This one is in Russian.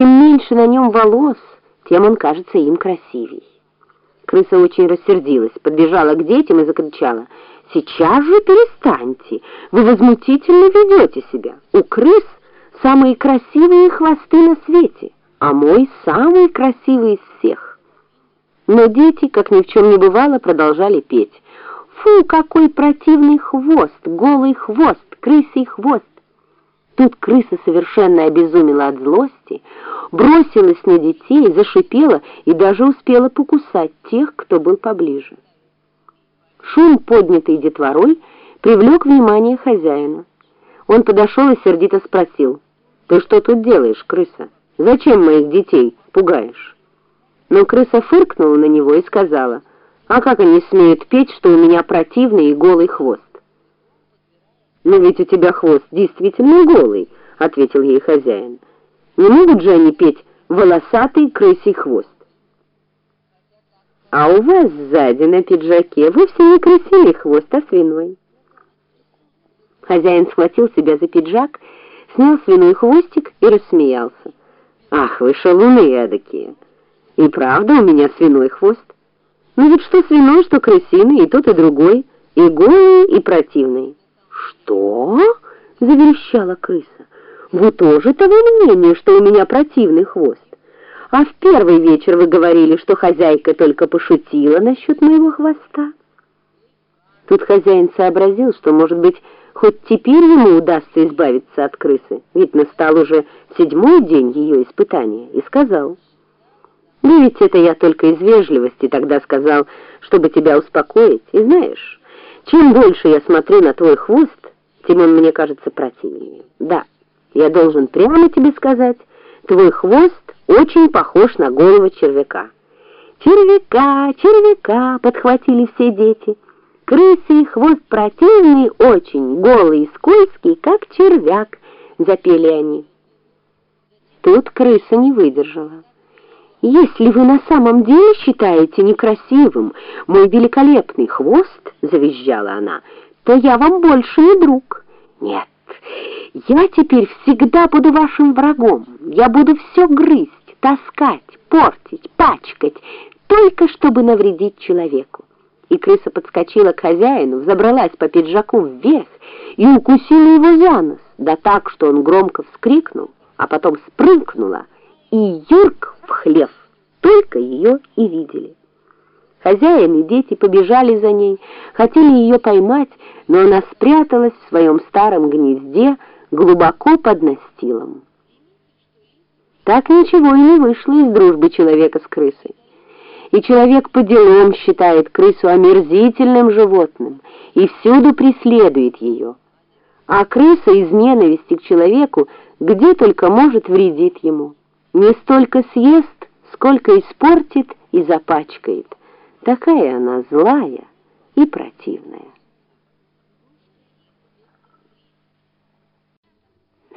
Чем меньше на нем волос, тем он кажется им красивей. Крыса очень рассердилась, подбежала к детям и закричала, «Сейчас же перестаньте! Вы возмутительно ведете себя! У крыс самые красивые хвосты на свете, а мой самый красивый из всех!» Но дети, как ни в чем не бывало, продолжали петь. «Фу, какой противный хвост! Голый хвост! Крысий хвост!» Тут крыса совершенно обезумела от злости, бросилась на детей, зашипела и даже успела покусать тех, кто был поближе. Шум, поднятый детворой, привлек внимание хозяина. Он подошел и сердито спросил, «Ты что тут делаешь, крыса? Зачем моих детей пугаешь?» Но крыса фыркнула на него и сказала, «А как они смеют петь, что у меня противный и голый хвост?» «Но ведь у тебя хвост действительно голый», — ответил ей хозяин. «Не могут же они петь волосатый крысий хвост?» «А у вас сзади на пиджаке вовсе не крысиный хвост, а свиной». Хозяин схватил себя за пиджак, снял свиной хвостик и рассмеялся. «Ах, вы шалуны эдакие! И правда у меня свиной хвост? Ну ведь что свиной, что крысиный, и тот, и другой, и голый, и противный». «Что?» — заверещала крыса. «Вы тоже того мнения, что у меня противный хвост? А в первый вечер вы говорили, что хозяйка только пошутила насчет моего хвоста». Тут хозяин сообразил, что, может быть, хоть теперь ему удастся избавиться от крысы, ведь настал уже седьмой день ее испытания, и сказал, «Ну ведь это я только из вежливости тогда сказал, чтобы тебя успокоить, и знаешь, чем больше я смотрю на твой хвост, тем он мне кажется противнее. Да, я должен прямо тебе сказать, твой хвост очень похож на голову червяка. Червяка, червяка, подхватили все дети. Крысий хвост противный очень, голый и скользкий, как червяк, запели они. Тут крыса не выдержала. «Если вы на самом деле считаете некрасивым мой великолепный хвост, — завизжала она, — то я вам больше не друг. Нет, я теперь всегда буду вашим врагом. Я буду все грызть, таскать, портить, пачкать, только чтобы навредить человеку». И крыса подскочила к хозяину, взобралась по пиджаку вверх и укусила его за нос, да так, что он громко вскрикнул, а потом спрыгнула и юрк в хлев, только ее и видели. Хозяин и дети побежали за ней, хотели ее поймать, но она спряталась в своем старом гнезде глубоко под настилом. Так ничего и не вышло из дружбы человека с крысой. И человек по делам считает крысу омерзительным животным и всюду преследует ее. А крыса из ненависти к человеку где только может вредит ему не столько съест, сколько испортит и запачкает. Такая она злая и противная.